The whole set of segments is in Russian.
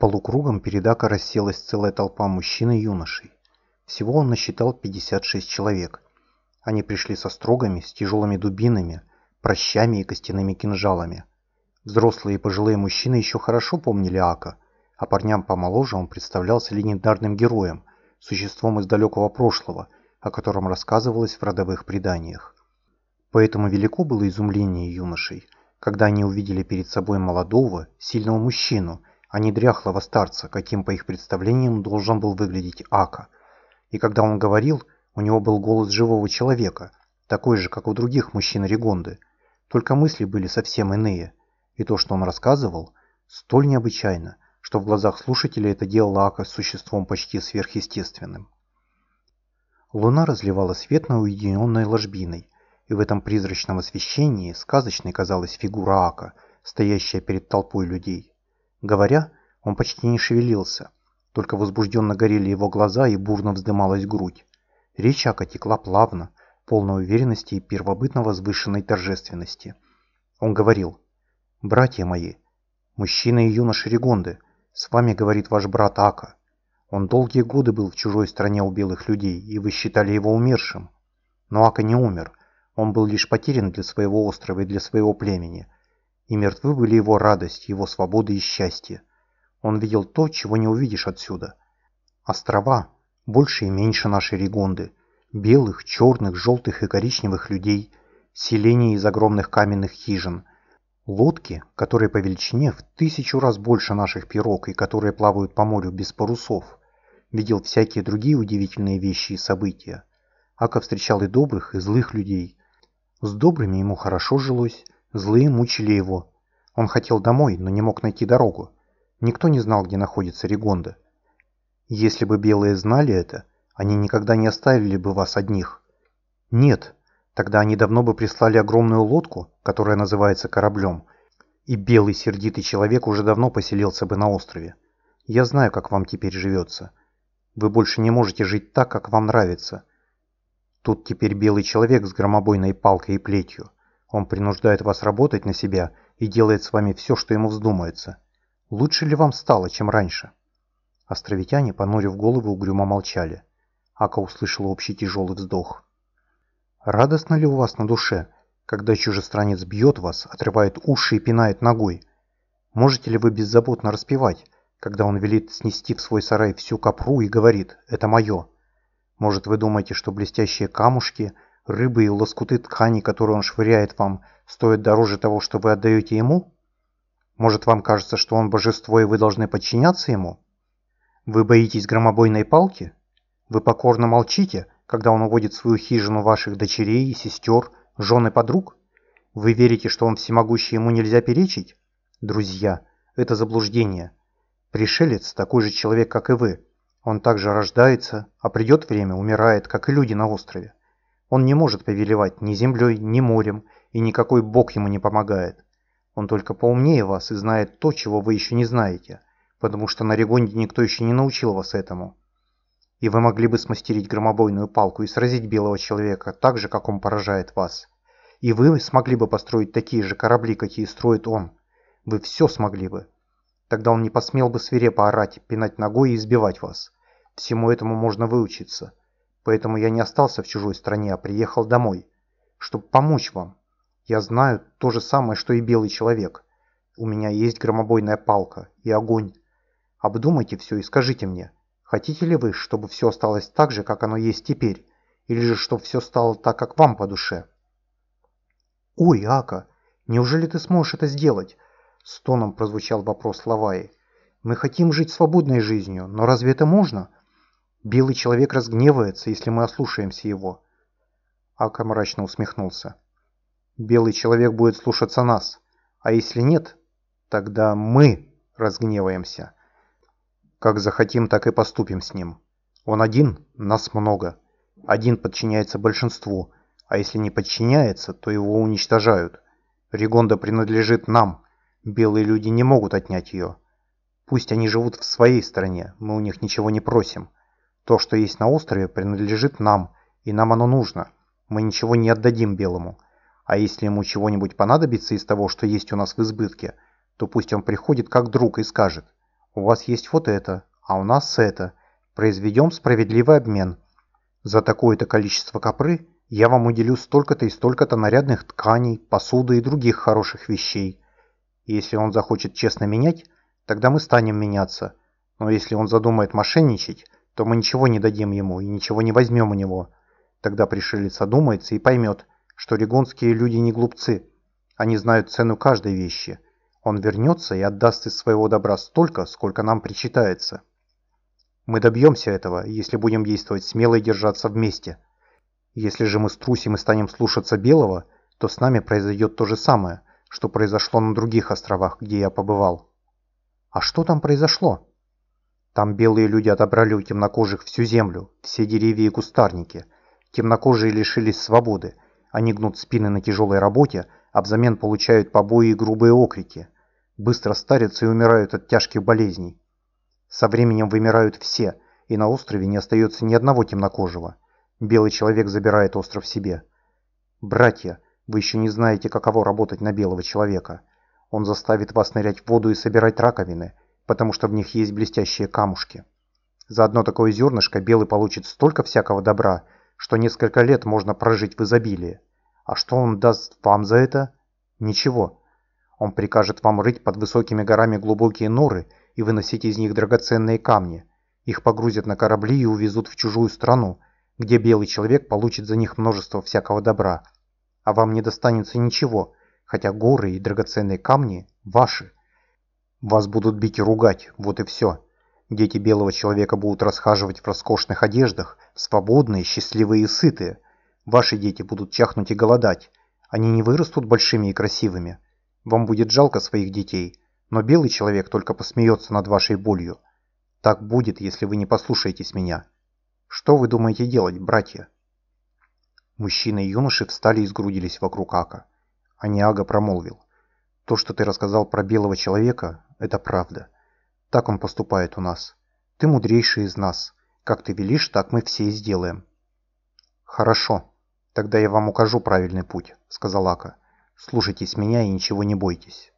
Полукругом перед Ака расселась целая толпа мужчин и юношей. Всего он насчитал 56 человек. Они пришли со строгами, с тяжелыми дубинами, прощами и костяными кинжалами. Взрослые и пожилые мужчины еще хорошо помнили Ака, а парням помоложе он представлялся легендарным героем, существом из далекого прошлого, о котором рассказывалось в родовых преданиях. Поэтому велико было изумление юношей, когда они увидели перед собой молодого, сильного мужчину, а не дряхлого старца, каким по их представлениям должен был выглядеть Ака. И когда он говорил, у него был голос живого человека, такой же, как у других мужчин Регонды, только мысли были совсем иные, и то, что он рассказывал, столь необычайно, что в глазах слушателей это делало Ака существом почти сверхъестественным. Луна разливала свет на уединенной ложбиной, и в этом призрачном освещении сказочной казалась фигура Ака, стоящая перед толпой людей. Говоря, он почти не шевелился, только возбужденно горели его глаза и бурно вздымалась грудь. Речь Ака текла плавно, полной уверенности и первобытно возвышенной торжественности. Он говорил, «Братья мои, мужчины и юноши Регонды, с вами говорит ваш брат Ака. Он долгие годы был в чужой стране у белых людей, и вы считали его умершим. Но Ака не умер, он был лишь потерян для своего острова и для своего племени – и мертвы были его радость, его свобода и счастье. Он видел то, чего не увидишь отсюда. Острова, больше и меньше нашей Регонды, белых, черных, желтых и коричневых людей, селения из огромных каменных хижин, лодки, которые по величине в тысячу раз больше наших пирог и которые плавают по морю без парусов. Видел всякие другие удивительные вещи и события. Ака встречал и добрых, и злых людей. С добрыми ему хорошо жилось, Злые мучили его. Он хотел домой, но не мог найти дорогу. Никто не знал, где находится Ригонда. Если бы белые знали это, они никогда не оставили бы вас одних. Нет, тогда они давно бы прислали огромную лодку, которая называется кораблем, и белый сердитый человек уже давно поселился бы на острове. Я знаю, как вам теперь живется. Вы больше не можете жить так, как вам нравится. Тут теперь белый человек с громобойной палкой и плетью. Он принуждает вас работать на себя и делает с вами все, что ему вздумается. Лучше ли вам стало, чем раньше?» Островитяне, понурив головы, угрюмо молчали. Ака услышала общий тяжелый вздох. «Радостно ли у вас на душе, когда чужестранец бьет вас, отрывает уши и пинает ногой? Можете ли вы беззаботно распевать, когда он велит снести в свой сарай всю капру и говорит «это мое»? Может, вы думаете, что блестящие камушки – Рыбы и лоскуты ткани, которые он швыряет вам, стоят дороже того, что вы отдаете ему? Может, вам кажется, что он божество, и вы должны подчиняться ему? Вы боитесь громобойной палки? Вы покорно молчите, когда он уводит свою хижину ваших дочерей, сестер, жен и подруг? Вы верите, что он всемогущий, ему нельзя перечить? Друзья, это заблуждение. Пришелец такой же человек, как и вы. Он также рождается, а придет время, умирает, как и люди на острове. Он не может повелевать ни землей, ни морем, и никакой бог ему не помогает. Он только поумнее вас и знает то, чего вы еще не знаете, потому что на Регонде никто еще не научил вас этому. И вы могли бы смастерить громобойную палку и сразить белого человека так же, как он поражает вас. И вы смогли бы построить такие же корабли, какие строит он. Вы все смогли бы. Тогда он не посмел бы свирепо орать, пинать ногой и избивать вас. Всему этому можно выучиться. Поэтому я не остался в чужой стране, а приехал домой, чтобы помочь вам. Я знаю то же самое, что и белый человек. У меня есть громобойная палка и огонь. Обдумайте все и скажите мне, хотите ли вы, чтобы все осталось так же, как оно есть теперь, или же чтобы все стало так, как вам по душе? «Ой, Ака, неужели ты сможешь это сделать?» С тоном прозвучал вопрос Лаваи. «Мы хотим жить свободной жизнью, но разве это можно?» Белый человек разгневается, если мы ослушаемся его. Ака мрачно усмехнулся. Белый человек будет слушаться нас, а если нет, тогда мы разгневаемся. Как захотим, так и поступим с ним. Он один, нас много. Один подчиняется большинству, а если не подчиняется, то его уничтожают. Ригонда принадлежит нам. Белые люди не могут отнять ее. Пусть они живут в своей стране, мы у них ничего не просим. То, что есть на острове, принадлежит нам, и нам оно нужно. Мы ничего не отдадим белому. А если ему чего-нибудь понадобится из того, что есть у нас в избытке, то пусть он приходит как друг и скажет У вас есть вот это, а у нас это. Произведем справедливый обмен. За такое-то количество копры я вам уделю столько-то и столько-то нарядных тканей, посуды и других хороших вещей. Если он захочет честно менять, тогда мы станем меняться. Но если он задумает мошенничать, то мы ничего не дадим ему и ничего не возьмем у него. Тогда пришелец одумается и поймет, что регонские люди не глупцы. Они знают цену каждой вещи. Он вернется и отдаст из своего добра столько, сколько нам причитается. Мы добьемся этого, если будем действовать смело и держаться вместе. Если же мы струсим и станем слушаться Белого, то с нами произойдет то же самое, что произошло на других островах, где я побывал. А что там произошло? Там белые люди отобрали у темнокожих всю землю, все деревья и кустарники. Темнокожие лишились свободы. Они гнут спины на тяжелой работе, а взамен получают побои и грубые окрики. Быстро старятся и умирают от тяжких болезней. Со временем вымирают все, и на острове не остается ни одного темнокожего. Белый человек забирает остров себе. Братья, вы еще не знаете, каково работать на белого человека. Он заставит вас нырять в воду и собирать раковины, потому что в них есть блестящие камушки. За одно такое зернышко белый получит столько всякого добра, что несколько лет можно прожить в изобилии. А что он даст вам за это? Ничего. Он прикажет вам рыть под высокими горами глубокие норы и выносить из них драгоценные камни. Их погрузят на корабли и увезут в чужую страну, где белый человек получит за них множество всякого добра. А вам не достанется ничего, хотя горы и драгоценные камни ваши. Вас будут бить и ругать, вот и все. Дети белого человека будут расхаживать в роскошных одеждах, свободные, счастливые и сытые – Ваши дети будут чахнуть и голодать. Они не вырастут большими и красивыми. Вам будет жалко своих детей, но белый человек только посмеется над вашей болью. Так будет, если вы не послушаетесь меня. Что вы думаете делать, братья?» Мужчины и юноши встали и сгрудились вокруг Ака. А Ниага промолвил. «То, что ты рассказал про белого человека, это правда. Так он поступает у нас. Ты мудрейший из нас. Как ты велишь, так мы все и сделаем». «Хорошо», «Тогда я вам укажу правильный путь», — сказал Ака. «Слушайтесь меня и ничего не бойтесь».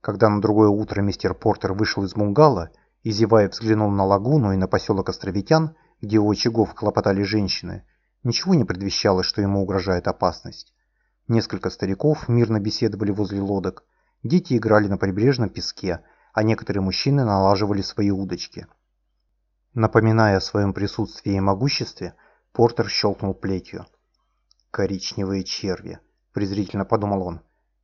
Когда на другое утро мистер Портер вышел из Мунгала и, зевая, взглянул на лагуну и на поселок Островитян, где у очагов хлопотали женщины, ничего не предвещало, что ему угрожает опасность. Несколько стариков мирно беседовали возле лодок, дети играли на прибрежном песке, а некоторые мужчины налаживали свои удочки. Напоминая о своем присутствии и могуществе, Портер щелкнул плетью. «Коричневые черви», — презрительно подумал он.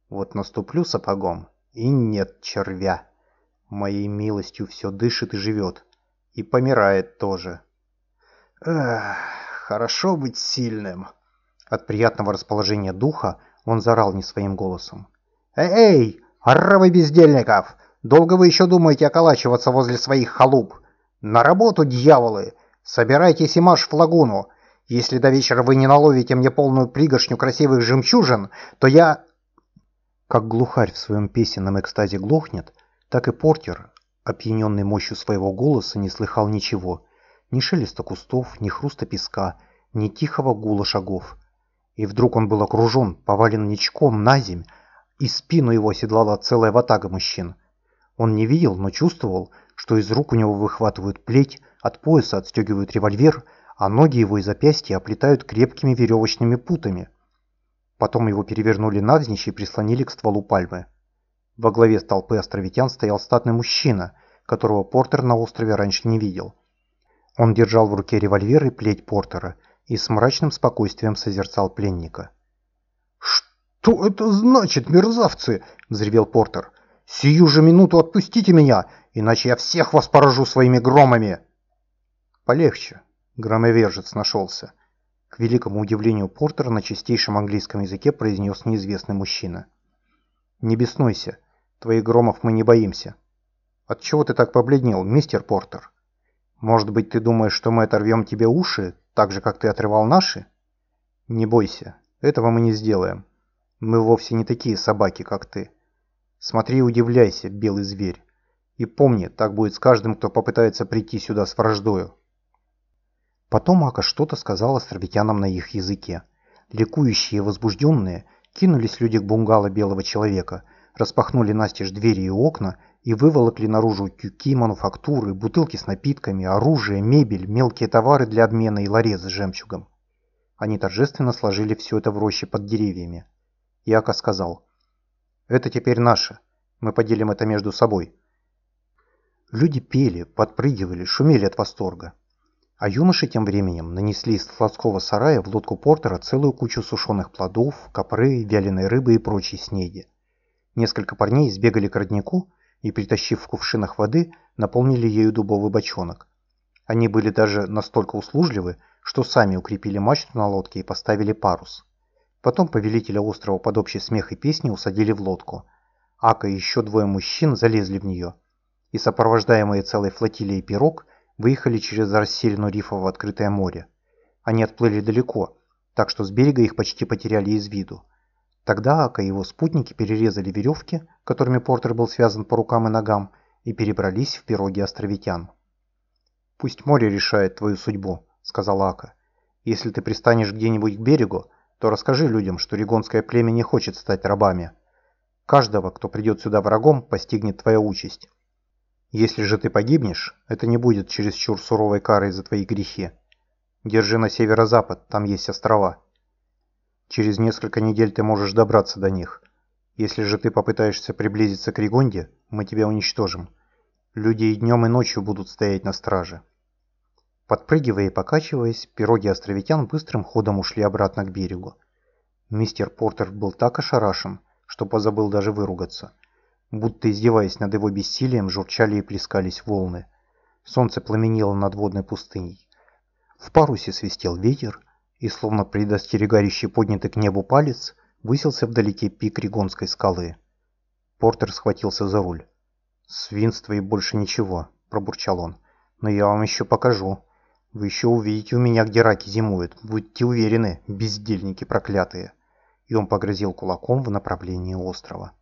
«Вот наступлю сапогом, и нет червя. Моей милостью все дышит и живет. И помирает тоже». «Эх, хорошо быть сильным». От приятного расположения духа он зарал не своим голосом. «Эй, оравы бездельников! Долго вы еще думаете околачиваться возле своих халуп? На работу, дьяволы! Собирайтесь и марш в лагуну! Если до вечера вы не наловите мне полную пригоршню красивых жемчужин, то я...» Как глухарь в своем песенном экстазе глохнет, так и портер, опьяненный мощью своего голоса, не слыхал ничего. Ни шелеста кустов, ни хруста песка, ни тихого гула шагов. И вдруг он был окружен, повален ничком на земь, и спину его оседлала целая ватага мужчин. Он не видел, но чувствовал, что из рук у него выхватывают плеть, от пояса отстегивают револьвер — а ноги его и запястья оплетают крепкими веревочными путами. Потом его перевернули навзничь и прислонили к стволу пальмы. Во главе толпы островитян стоял статный мужчина, которого Портер на острове раньше не видел. Он держал в руке револьвер и плеть Портера и с мрачным спокойствием созерцал пленника. «Что это значит, мерзавцы?» – взревел Портер. «Сию же минуту отпустите меня, иначе я всех вас поражу своими громами!» «Полегче», Громовержец нашелся. К великому удивлению Портера на чистейшем английском языке произнес неизвестный мужчина. «Не беснуйся. Твоих громов мы не боимся». «Отчего ты так побледнел, мистер Портер? Может быть, ты думаешь, что мы оторвем тебе уши, так же, как ты отрывал наши?» «Не бойся. Этого мы не сделаем. Мы вовсе не такие собаки, как ты. Смотри и удивляйся, белый зверь. И помни, так будет с каждым, кто попытается прийти сюда с враждою». Потом Ака что-то сказал островитянам на их языке. Ликующие и возбужденные кинулись люди к бунгало белого человека, распахнули настежь двери и окна и выволокли наружу тюки, мануфактуры, бутылки с напитками, оружие, мебель, мелкие товары для обмена и ларец с жемчугом. Они торжественно сложили все это в роще под деревьями. Яка сказал, «Это теперь наше. Мы поделим это между собой». Люди пели, подпрыгивали, шумели от восторга. А юноши тем временем нанесли из складского сарая в лодку Портера целую кучу сушеных плодов, копры, вяленой рыбы и прочей снеди. Несколько парней сбегали к роднику и, притащив в кувшинах воды, наполнили ею дубовый бочонок. Они были даже настолько услужливы, что сами укрепили мачту на лодке и поставили парус. Потом повелителя острова под общий смех и песни усадили в лодку. Ака и еще двое мужчин залезли в нее, и сопровождаемые целой флотилией пирог выехали через расселину рифа в открытое море. Они отплыли далеко, так что с берега их почти потеряли из виду. Тогда Ака и его спутники перерезали веревки, которыми Портер был связан по рукам и ногам, и перебрались в пироги островитян. «Пусть море решает твою судьбу», — сказал Ака. «Если ты пристанешь где-нибудь к берегу, то расскажи людям, что регонское племя не хочет стать рабами. Каждого, кто придет сюда врагом, постигнет твоя участь. Если же ты погибнешь, это не будет чересчур суровой карой за твои грехи. Держи на северо-запад, там есть острова. Через несколько недель ты можешь добраться до них. Если же ты попытаешься приблизиться к Ригонде, мы тебя уничтожим. Люди и днем, и ночью будут стоять на страже. Подпрыгивая и покачиваясь, пироги островитян быстрым ходом ушли обратно к берегу. Мистер Портер был так ошарашен, что позабыл даже выругаться. Будто издеваясь над его бессилием, журчали и плескались волны. Солнце пламенело над водной пустыней. В парусе свистел ветер, и, словно предостерегающий поднятый к небу палец, высился вдалеке пик Ригонской скалы. Портер схватился за руль. «Свинство и больше ничего», – пробурчал он. «Но я вам еще покажу». Вы еще увидите у меня, где раки зимуют. Будьте уверены, бездельники проклятые. И он погрозил кулаком в направлении острова.